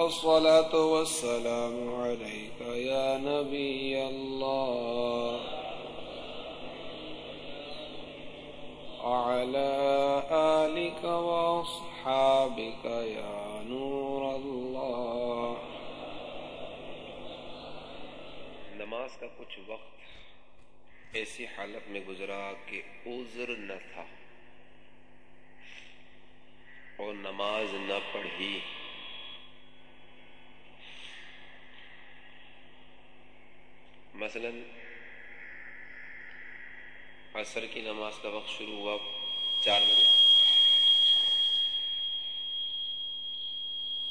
الصلاة والسلام عليك يا نبي الله. وعلى آلك وأصحابك يا نور الله. نماز کا کچھ وقت ایسی حالت میں گزرا کہ عذر نہ تھا اور نماز نہ پڑھی۔ مثلا عصر کی نماز کا وقت شروع ہوا چار بجے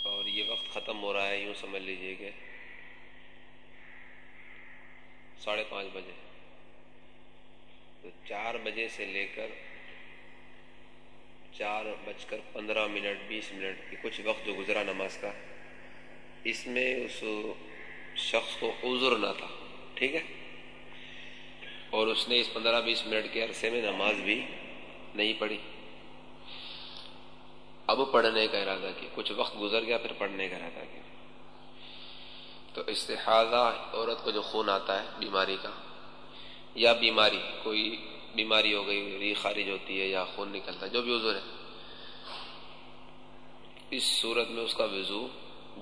اور یہ وقت ختم ہو رہا ہے، یوں سمجھ لیجیے کہ ساڑھے پانچ بجے۔ تو چار بجے سے لے کر چار بج کر پندرہ منٹ، بیس منٹ کی کچھ وقت جو گزرا نماز کا، اس میں اس شخص کو عذر نہ تھا۔ ٹھیک ہے؟ اور اس نے اس پندرہ بیس منٹ کے عرصے میں نماز بھی نہیں پڑھی۔ اب پڑھنے کا ارادہ کیا، کچھ وقت گزر گیا پھر پڑھنے کا ارادہ کیا۔ تو استحاظہ عورت کو جو خون آتا ہے بیماری کا، یا بیماری، کوئی بیماری ہو گئی ری خارج ہوتی ہے یا خون نکلتا ہے، جو بھی عذر ہے، اس صورت میں اس کا وضو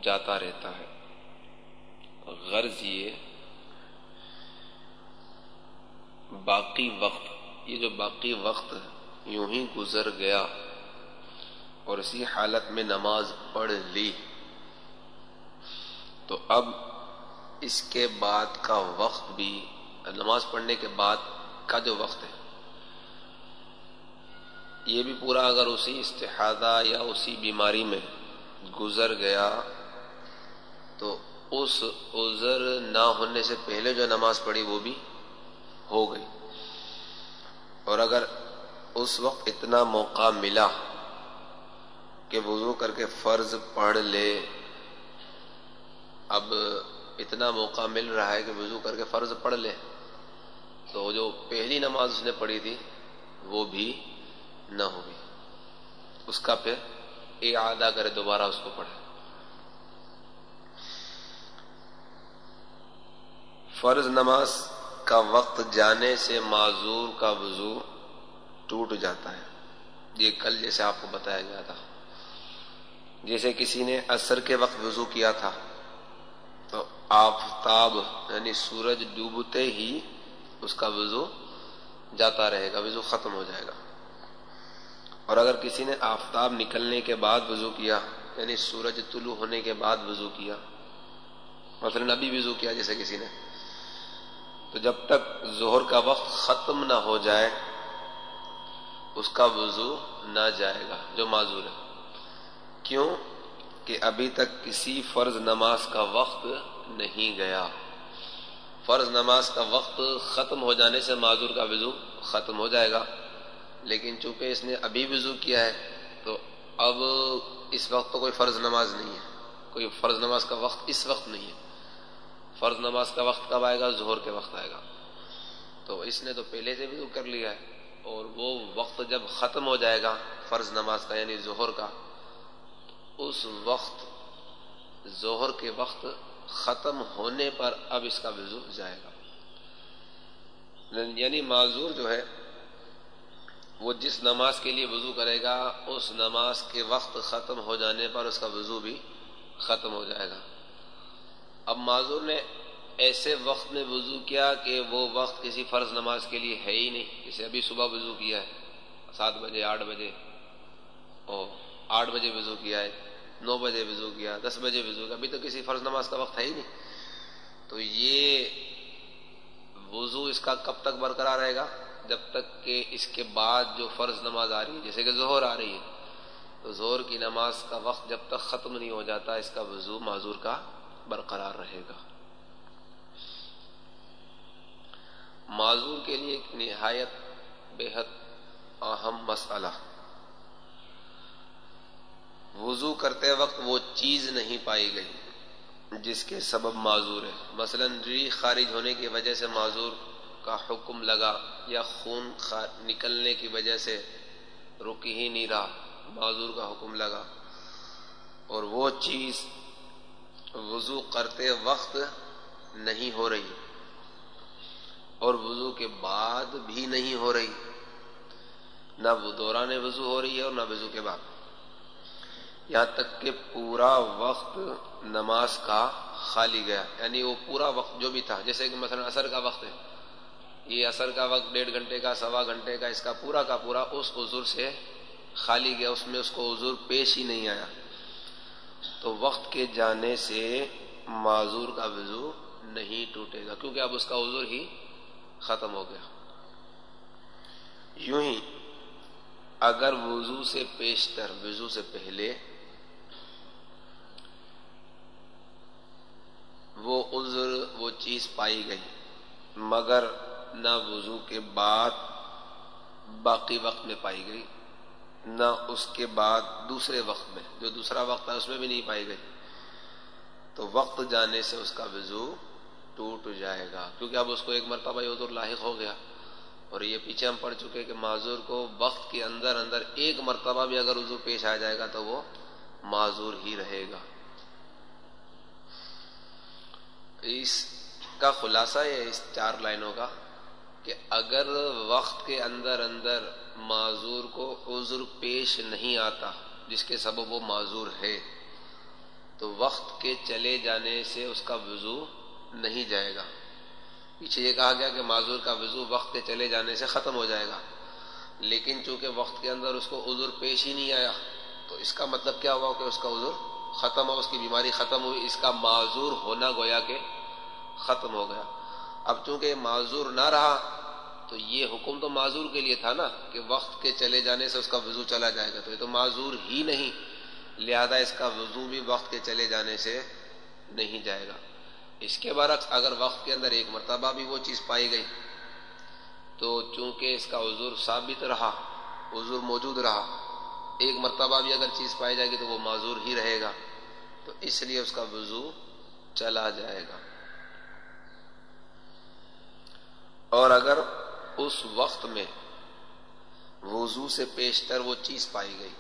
جاتا رہتا ہے۔ غرض یہ باقی وقت، یہ جو باقی وقت یوں ہی گزر گیا۔ اور اسی حالت میں نماز پڑھ لی۔ تو اب اس کے بعد کا وقت بھی، نماز پڑھنے کے بعد کا جو وقت ہے، یہ بھی پورا اگر اسی استحادہ یا اسی بیماری میں گزر گیا، تو اس عذر نہ ہونے سے پہلے جو نماز پڑھی وہ بھی ہو گئی۔ اور اگر اس وقت اتنا موقع ملا کہ وضو کر کے فرض پڑھ لے، اب اتنا موقع مل رہا ہے کہ وضو کر کے فرض پڑھ لے، تو جو پہلی نماز اس نے پڑھی تھی، وہ بھی نہ ہوگی۔ اس کا پھر اعادہ کرے، دوبارہ اس کو پڑھے۔ فرض نماز کا وقت جانے سے معذور کا وضو ٹوٹ جاتا ہے۔ یہ کل جیسے آپ کو بتایا گیا تھا۔ جیسے کسی نے عصر کے وقت وضو کیا تھا، تو آفتاب یعنی سورج ڈوبتے ہی اس کا وضو جاتا رہے گا، وضو ختم ہو جائے گا۔ اور اگر کسی نے آفتاب نکلنے کے بعد وضو کیا یعنی سورج طلوع ہونے کے بعد وضو کیا، مثلا ابھی وضو کیا جیسے کسی نے۔ تو جب تک ظہر کا وقت ختم نہ ہو جائے، اس کا وضو نہ جائے گا، جو معذور ہے۔ کیوں؟ کہ ابھی تک کسی فرض نماز کا وقت نہیں گیا۔ فرض نماز کا وقت ختم ہو جانے سے معذور کا وضو ختم ہو جائے گا۔ لیکن چونکہ اس نے ابھی وضو کیا ہے، تو اب اس وقت تو کوئی فرض نماز نہیں ہے۔ کوئی فرض نماز کا وقت اس وقت نہیں ہے۔ فرض نماز کا وقت کب آئے گا؟ ظہر کے وقت آئے گا۔ تو اس نے تو پہلے سے وضو کر لیا ہے۔ اور وہ وقت جب ختم ہو جائے گا، فرض نماز کا یعنی ظہر کا، اس وقت، ظہر کے وقت ختم ہونے پر اب اس کا وضو جائے گا۔ یعنی معذور جو ہے، وہ جس نماز کے لیے وضو کرے گا، اس نماز کے وقت ختم ہو جانے پر اس کا وضو بھی ختم ہو جائے گا۔ اب معذور نے ایسے وقت میں وضو کیا کہ وہ وقت کسی فرض نماز کے لیے ہے ہی نہیں۔ جسے ابھی صبح وضو کیا ہے، سات بجے، آٹھ بجے او آٹھ بجے وضو کیا ہے، نو بجے وضو کیا، دس بجے وضو کیا، ابھی تو کسی فرض نماز کا وقت ہے ہی نہیں۔ تو یہ وضو اس کا کب تک برقرار رہے گا؟ جب تک کہ اس کے بعد جو فرض نماز آ رہی ہے، جیسے کہ ظہر آ رہی ہے، تو زور کی نماز کا وقت جب تک ختم نہیں ہو جاتا، اس کا وضو معذور کا برقرار رہے گا۔ معذور کے لیے ایک نہایت بے حد اہم مسئلہ۔ وضو کرتے وقت وہ چیز نہیں پائی گئی جس کے سبب معذور ہے۔ مثلا ری خارج ہونے کی وجہ سے معذور کا حکم لگا یا خون نکلنے کی وجہ سے رک ہی نہیں رہا، معذور کا حکم لگا۔ اور وہ چیز وضو کرتے وقت نہیں ہو رہی اور وضو کے بعد بھی نہیں ہو رہی نہ وہ دوران وضو ہو رہی ہے اور نہ وضو کے بعد یہاں تک کہ پورا وقت نماز کا خالی گیا یعنی وہ پورا وقت جو بھی تھا جیسے کہ مثلا اثر کا وقت ہے یہ اثر کا وقت ڈیڑھ گھنٹے کا سوا گھنٹے کا اس کا پورا کا پورا اس عذر سے خالی گیا اس میں اس کو عذر پیش ہی نہیں آیا تو وقت کے جانے سے معذور کا وضو نہیں ٹوٹے گا، کیونکہ اب اس کا عذر ہی ختم ہو گیا۔ یوں ہی اگر وضو سے پیشتر، وضو سے پہلے وہ عذر، وہ چیز پائی گئی، مگر نہ وضو کے بعد باقی وقت میں پائی گئی۔ نہ اس کے بعد دوسرے وقت میں، جو دوسرا وقت ہے اس میں بھی نہیں پائی گئی۔ تو وقت جانے سے اس کا وضو ٹوٹ جائے گا۔ کیونکہ اب اس کو ایک مرتبہ یہ عذر لاحق ہو گیا۔ اور یہ پیچھے ہم پڑھ چکے کہ معذور کو وقت کے اندر اندر ایک مرتبہ بھی اگر عضو پیش آ جائے گا تو وہ معذور ہی رہے گا۔ اس کا خلاصہ ہے، اس چار لائنوں کا کہ اگر وقت کے اندر اندر معذور کو عذر پیش نہیں آتا، جس کے سبب وہ معذور ہے۔ تو وقت کے چلے جانے سے اس کا وضو نہیں جائے گا۔ پیچھے یہ کہا گیا کہ معذور کا وضو وقت کے چلے جانے سے ختم ہو جائے گا۔ لیکن چونکہ وقت کے اندر اس کو عذر پیش ہی نہیں آیا، تو اس کا مطلب کیا ہوا کہ اس کا عذر ختم ہو اس کی بیماری ختم ہوئی، اس کا معذور ہونا گویا کہ ختم ہو گیا۔ اب چونکہ معذور نہ رہا تو یہ حکم تو معذور کے لیے تھا نا کہ وقت کے چلے جانے سے اس کا وضو چلا جائے گا تو یہ تو معذور ہی نہیں، لہذا اس کا وضو بھی وقت کے چلے جانے سے نہیں جائے گا۔ اس کے برعکس اگر وقت کے اندر ایک مرتبہ بھی وہ چیز پائی گئی تو چونکہ اس کا عذر ثابت رہا، عذر موجود رہا، ایک مرتبہ بھی اگر چیز پائی جائے گی تو وہ معذور ہی رہے گا، تو اس لیے اس کا وضو چلا جائے گا۔ اور اگر اس وقت میں وضو سے پیشتر وہ چیز پائی گئی۔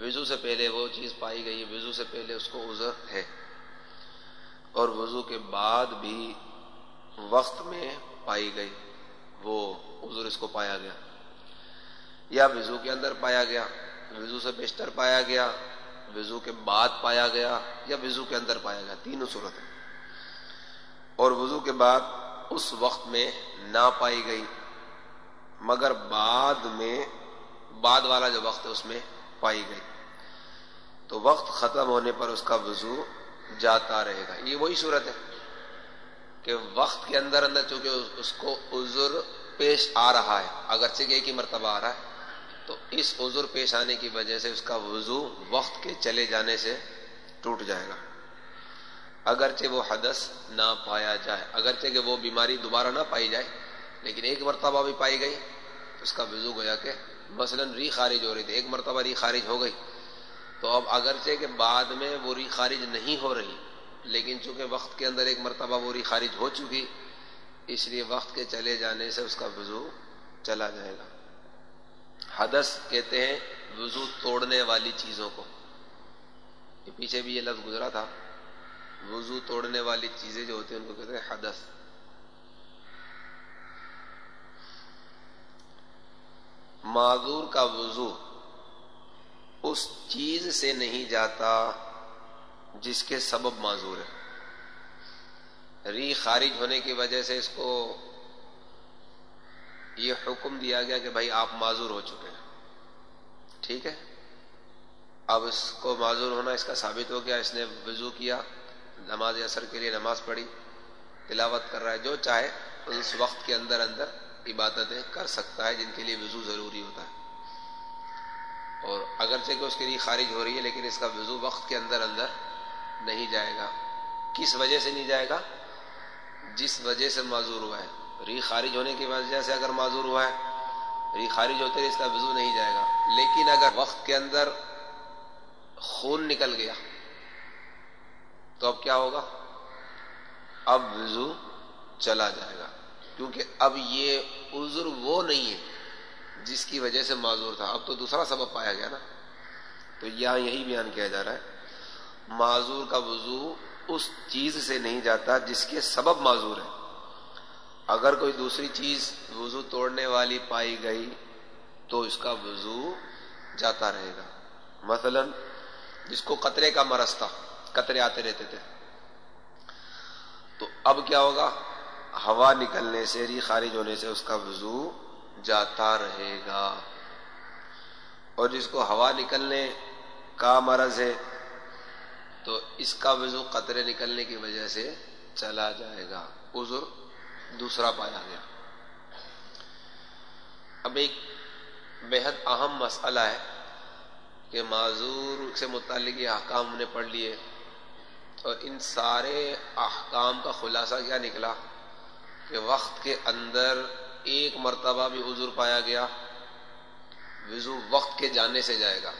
وضو سے پہلے وہ چیز پائی گئی، وضو سے پہلے اس کو عذر ہے۔ اور وضو کے بعد بھی وقت میں پائی گئی، وہ عذر اس کو پایا گیا۔ یا وضو کے اندر پایا گیا، وضو سے بیشتر پایا گیا، وضو کے بعد پایا گیا، یا وضو کے اندر پایا گیا، تینوں صورت اور وضو کے بعد اس وقت میں نہ پائی گئی۔ مگر بعد میں، بعد والا جو وقت ہے اس میں پائی گئی۔ تو وقت ختم ہونے پر اس کا وضو جاتا رہے گا۔ یہ وہی صورت ہے کہ وقت کے اندر اندر چونکہ اس کو عذر پیش آ رہا ہے، اگرچہ کہ ایک ہی مرتبہ آ رہا ہے، تو اس عذر پیش آنے کی وجہ سے اس کا وضو وقت کے چلے جانے سے ٹوٹ جائے گا۔ اگرچہ وہ حدث نہ پایا جائے، اگرچہ کہ وہ بیماری دوبارہ نہ پائی جائے لیکن ایک مرتبہ بھی پائی گئی تو اس کا وضو گویا کہ مثلا ری خارج ہو رہی تھی، ایک مرتبہ ری خارج ہو گئی۔ تو اب اگرچہ کہ بعد میں وہ ری خارج نہیں ہو رہی، لیکن چونکہ وقت کے اندر ایک مرتبہ وہ ری خارج ہو چکی، اس لیے وقت کے چلے جانے سے اس کا وضو چلا جائے گا۔ حدث کہتے ہیں وضو توڑنے والی چیزوں کو۔ یہ پیچھے بھی یہ لفظ گزرا تھا۔ وضو توڑنے والی چیزیں جو ہوتی ہیں ان کو کہتے ہیں حدث۔ معذور کا وضو اس چیز سے نہیں جاتا جس کے سبب معذور ہے۔ ری خارج ہونے کی وجہ سے اس کو یہ حکم دیا گیا کہ بھائی آپ معذور ہو چکے ہیں۔ ٹھیک ہے؟ اب اس کو معذور ہونا اس کا ثابت ہو گیا، اس نے وضو کیا، نماز اثر کے لیے نماز پڑھی، تلاوت کر رہا ہے، جو چاہے، اس وقت کے اندر اندر۔ عبادتیں کر سکتا ہے، جن کے لیے وضو ضروری ہوتا ہے۔ اور اگرچہ کہ اس کی ری خارج ہو رہی ہے، لیکن اس کا وضو وقت کے اندر اندر نہیں جائے گا۔ کس وجہ سے نہیں جائے گا؟ جس وجہ سے معذور ہوا ہے۔ ری خارج ہونے کی وجہ سے اگر معذور ہوا ہے، ری خارج ہوتے اس کا وضو نہیں جائے گا۔ لیکن اگر وقت کے اندر خون نکل گیا، تو اب کیا ہوگا؟ اب وضو چلا جائے گا۔ کیونکہ اب یہ عذر وہ نہیں ہے جس کی وجہ سے معذور تھا۔ اب تو دوسرا سبب پایا گیا نا۔ تو یہاں یہی بیان کیا جا رہا ہے۔ معذور کا وضو اس چیز سے نہیں جاتا جس کے سبب معذور ہے۔ اگر کوئی دوسری چیز وضو توڑنے والی پائی گئی تو اس کا وضو جاتا رہے گا۔ مثلا جس کو قطرے کا مرض تھا، قطرے آتے رہتے تھے۔ تو اب کیا ہوگا؟ ہوا نکلنے سے، ری خارج ہونے سے اس کا وضو جاتا رہے گا۔ اور جس کو ہوا نکلنے کا مرض ہے، تو اس کا وضو قطرے نکلنے کی وجہ سے چلا جائے گا۔ عذر دوسرا پایا گیا۔ اب ایک بےحد اہم مسئلہ ہے کہ معذور سے متعلق یہ احکام نے پڑھ لیے، اور ان سارے احکام کا خلاصہ کیا نکلا؟ کہ وقت کے اندر ایک مرتبہ بھی حضور پایا گیا، وضو وقت کے جانے سے جائے گا،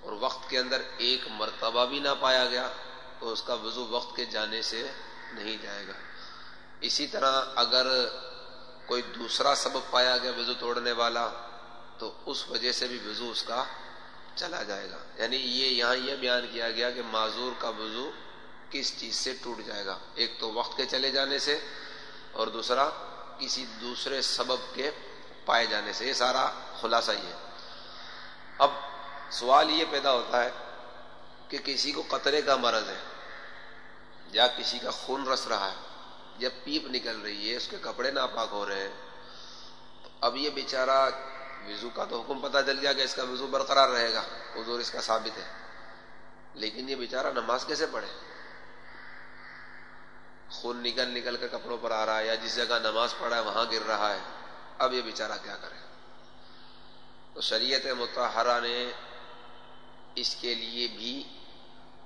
اور وقت کے اندر ایک مرتبہ بھی نہ پایا گیا تو اس کا وضو وقت کے جانے سے نہیں جائے گا۔ اسی طرح اگر کوئی دوسرا سبب پایا گیا وضو توڑنے والا، تو اس وجہ سے بھی وضو اس کا چلا جائے گا۔ یعنی یہ یہاں یہ بیان کیا گیا کہ معذور کا وضو کس چیز سے ٹوٹ جائے گا۔ ایک تو وقت کے چلے جانے سے اور دوسرا، کسی دوسرے سبب کے پائے جانے سے، یہ سارا خلاصہ ہی ہے۔ اب سوال یہ پیدا ہوتا ہے کہ کسی کو قطرے کا مرض ہے، یا کسی کا خون رس رہا ہے، یا پیپ نکل رہی ہے، اس کے کپڑے ناپاک ہو رہے ہیں، تو اب یہ بیچارہ وضو کا تو حکم پتہ چل گیا کہ اس کا وضو برقرار رہے گا، حضور اس کا ثابت ہے۔ لیکن یہ بیچارہ نماز کیسے پڑھے؟ خون نکل نکل کر کپڑوں پر آ رہا ہے یا جس جگہ نماز پڑھا ہے وہاں گر رہا ہے۔ اب یہ بیچارہ کیا کرے؟ تو شریعت متحرہ نے اس کے لیے بھی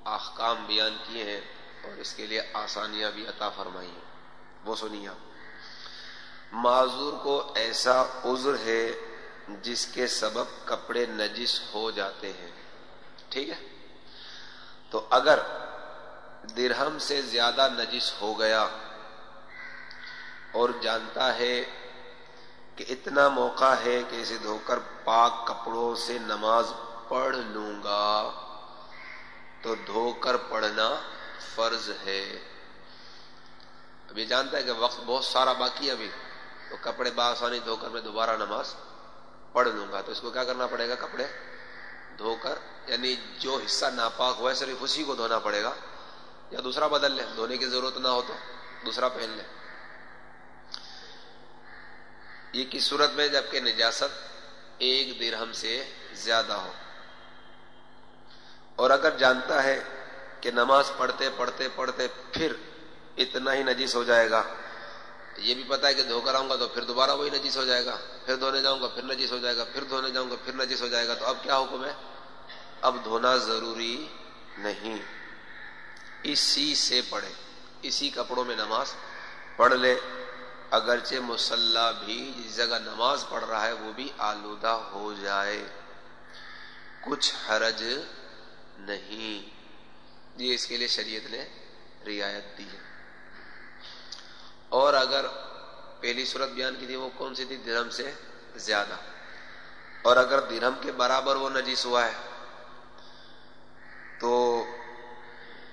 احکام بیان کیے ہیں اور اس کے لیے آسانیاں بھی عطا فرمائی ہیں۔ وہ سنیے آپ۔ معذور کو ایسا عذر ہے جس کے سبب کپڑے نجس ہو جاتے ہیں۔ ٹھیک ہے؟ تو اگر درہم سے زیادہ نجس ہو گیا اور جانتا ہے کہ اتنا موقع ہے کہ اسے دھو کر پاک کپڑوں سے نماز پڑھ لوں گا۔ تو دھو کر پڑھنا فرض ہے۔ ابھی جانتا ہے کہ وقت بہت سارا باقی ہے ابھی۔ تو کپڑے بآسانی دھو کر میں دوبارہ نماز پڑھ لوں گا۔ تو اس کو کیا کرنا پڑے گا؟ کپڑے دھو کر یعنی جو حصہ ناپاک ہوا ہے، صرف اسی کو دھونا پڑے گا۔ یا دوسرا بدل لے دھونے کی ضرورت نہ ہو تو دوسرا پہن لے یہ کس صورت میں؟ جبکہ نجاست ایک درہم سے زیادہ ہو۔ اور اگر جانتا ہے کہ نماز پڑھتے پڑھتے پڑھتے پھر اتنا ہی نجیس ہو جائے گا، یہ بھی پتا ہے کہ دھو کر آؤں گا تو پھر دوبارہ وہی نجیس ہو جائے گا۔ پھر دھونے جاؤں گا، پھر نجیس ہو جائے گا، پھر دھونے جاؤں گا، پھر نجیس ہو جائے گا۔ تو اب کیا حکم ہے؟ اب دھونا ضروری نہیں۔ اسی سے پڑھے۔ اسی کپڑوں میں نماز پڑھ لے۔ اگرچہ مسلح بھی جس جگہ نماز پڑھ رہا ہے وہ بھی آلودہ ہو جائے۔ کچھ حرج نہیں۔ یہ اس کے لیے شریعت نے رعایت دی ہے۔ اور اگر پہلی صورت بیان کی تھی وہ کون سی تھی؟ درہم سے زیادہ۔ اور اگر درہم کے برابر وہ نجیس ہوا ہے تو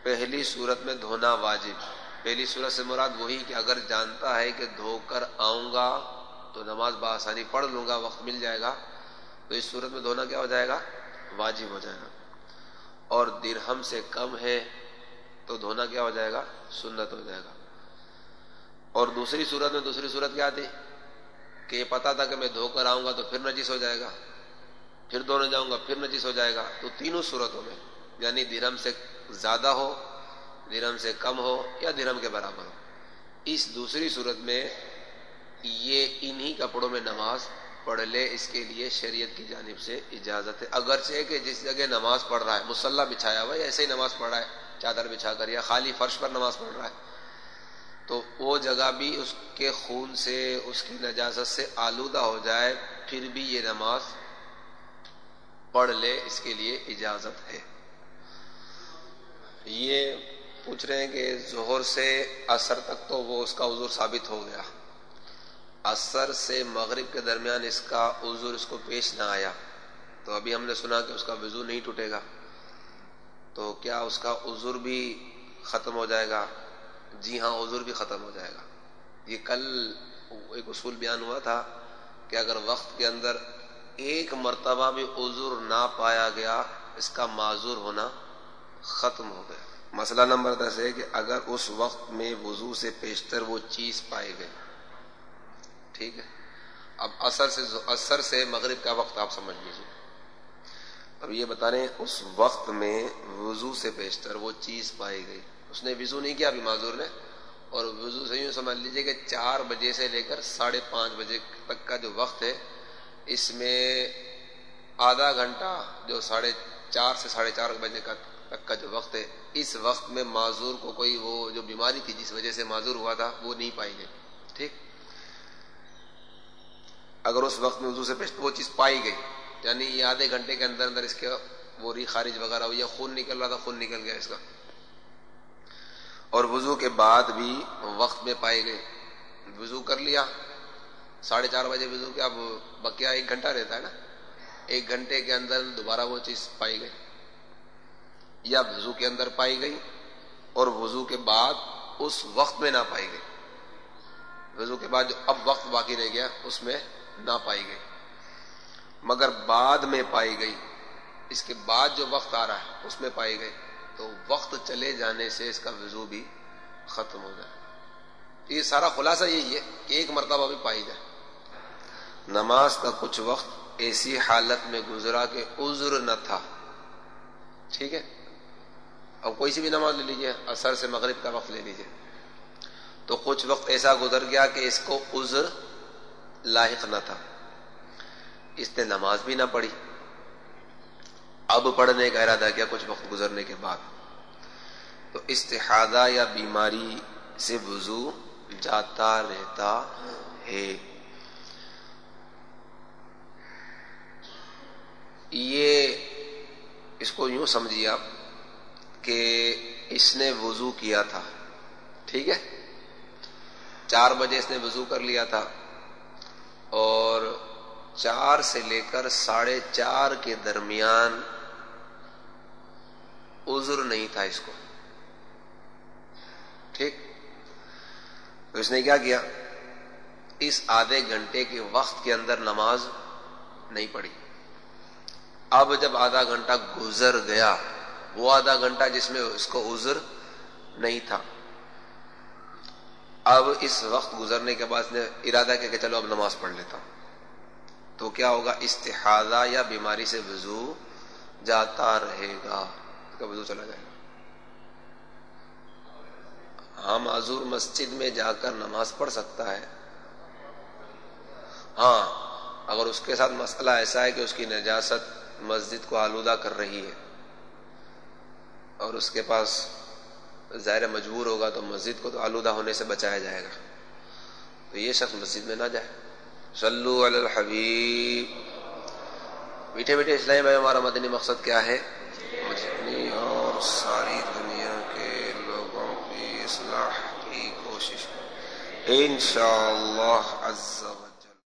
پہلی صورت میں دھونا واجب۔ پہلی صورت سے مراد وہی کہ اگر جانتا ہے کہ دھو کر آؤں گا تو نماز بآسانی پڑھ لوں گا، وقت مل جائے گا، تو اس صورت میں دھونا کیا ہو جائے گا؟ واجب ہو جائے گا۔ اور درہم سے کم ہے تو دھونا کیا ہو جائے گا؟ سنت ہو جائے گا۔ اور دوسری صورت میں دوسری صورت کیا تھی؟ کہ یہ پتا تھا کہ میں دھو کر آؤں گا تو پھر نجیس ہو جائے گا۔ پھر دھونے جاؤں گا، پھر نجیس ہو جائے گا۔ تو تینوں صورتوں میں یعنی درہم سے زیادہ ہو درہم سے کم ہو یا درہم کے برابر ہو۔ اس دوسری صورت میں یہ انہی کپڑوں میں نماز پڑھ لے، اس کے لیے شریعت کی جانب سے اجازت ہے۔ اگرچہ کہ جس جگہ نماز پڑھ رہا ہے مسلح بچھایا ہوا ایسے ہی نماز پڑھ رہا ہے، چادر بچھا کر یا خالی فرش پر نماز پڑھ رہا ہے، تو وہ جگہ بھی اس کے خون سے، اس کی نجازت سے آلودہ ہو جائے، پھر بھی یہ نماز پڑھ لے، اس کے لیے اجازت ہے۔ یہ پوچھ رہے ہیں کہ ظہر سے اثر تک تو وہ اس کا عذر ثابت ہو گیا۔ اثر سے مغرب کے درمیان اس کا عذر اس کو پیش نہ آیا۔ تو ابھی ہم نے سنا کہ اس کا وضو نہیں ٹوٹے گا۔ تو کیا اس کا عذر بھی ختم ہو جائے گا؟ جی ہاں عذر بھی ختم ہو جائے گا۔ یہ کل ایک اصول بیان ہوا تھا کہ اگر وقت کے اندر ایک مرتبہ بھی عذر نہ پایا گیا، اس کا معذور ہونا ختم ہو گیا۔ مسئلہ نمبر دس ہے کہ اگر اس وقت میں وضو سے پیشتر وہ چیز پائے گئے ٹھیک ہے؟ اب اثر سے اثر سے مغرب کا وقت آپ سمجھ لیجیے اب یہ بتا رہے ہیں اس وقت میں وضو سے بیشتر وہ چیز پائی گئی۔ اس نے وضو نہیں کیا، ابھی معذور نے اور وضو سے یوں سمجھ لیجیے کہ چار بجے سے لے کر ساڑھے پانچ بجے تک کا جو وقت ہے، اس میں آدھا گھنٹہ جو ساڑھے چار سے ساڑھے چار بجے کا تک کا جو وقت ہے، اس وقت میں معذور کو کوئی وہ جو بیماری تھی جس وجہ سے معذور ہوا تھا، وہ نہیں پائی گئی۔ ٹھیک؟ اگر اس وقت میں وضو سے پیش وہ چیز پائی گئی یعنی یہ آدھے گھنٹے کے اندر اندر اس کے وہ ری خارج وغیرہ ہوئی یا خون نکل رہا تھا، خون نکل گیا اس کا۔ اور وضو کے بعد بھی وقت میں پائے گئے وضو کر لیا۔ ساڑھے چار بجے وضو کے اب بکیا ایک گھنٹہ رہتا ہے نا۔ ایک گھنٹے کے اندر دوبارہ وہ چیز پائی گئی۔ یا وضو کے اندر پائی گئی اور وضو کے بعد اس وقت میں نہ پائی گئی۔ وضو کے بعد جو اب وقت باقی رہ گیا، اس میں نہ پائی گئی۔ مگر بعد میں پائی گئی، اس کے بعد جو وقت آ رہا ہے، اس میں پائی گئی۔ تو وقت چلے جانے سے اس کا وضو بھی ختم ہو جائے۔ تو یہ سارا خلاصہ یہی ہے کہ ایک مرتبہ بھی پائی جائے۔ نماز کا کچھ وقت ایسی حالت میں گزرا کہ عذر نہ تھا۔ ٹھیک ہے؟ اب کوئی سی بھی نماز لے لیجیے اثر سے مغرب کا وقت لے لیجیے تو کچھ وقت ایسا گزر گیا کہ اس کو عذر لاحق نہ تھا۔ اس نے نماز بھی نہ پڑھی۔ اب پڑھنے کا ارادہ کیا کچھ وقت گزرنے کے بعد۔ تو استحادہ یا بیماری سے وضو جاتا رہتا ہے۔ یہ اس کو یوں سمجھیے آپ۔ کہ اس نے وضو کیا تھا۔ ٹھیک ہے؟ چار بجے اس نے وضو کر لیا تھا۔ اور چار سے لے کر ساڑھے چار کے درمیان عذر نہیں تھا اس کو۔ ٹھیک؟ تو اس نے کیا کیا؟ اس آدھے گھنٹے کے وقت کے اندر نماز نہیں پڑھی۔ اب جب آدھا گھنٹہ گزر گیا وہ آدھا گھنٹہ جس میں اس کو عذر نہیں تھا۔ اب اس وقت گزرنے کے بعد اس نے ارادہ کیا کہ چلو اب نماز پڑھ لیتا ہوں۔ تو کیا ہوگا؟ استحادہ یا بیماری سے وضو جاتا رہے گا۔ وضو چلا جائے گا۔ ہاں معذور مسجد میں جا کر نماز پڑھ سکتا ہے۔ ہاں اگر اس کے ساتھ مسئلہ ایسا ہے کہ اس کی نجاست مسجد کو آلودہ کر رہی ہے۔ اور اس کے پاس ظاہر مجبور ہوگا تو مسجد کو تو آلودہ ہونے سے بچایا جائے گا۔ تو یہ شخص مسجد میں نہ جائے۔ صلو علی الحبیب۔ میٹھے میٹھے اسلائی میں ہمارا مدنی مقصد کیا ہے؟ مجھنی اور ساری دنیا کے لوگوں کی اصلاح کی کوشش۔ انشاءاللہ عز و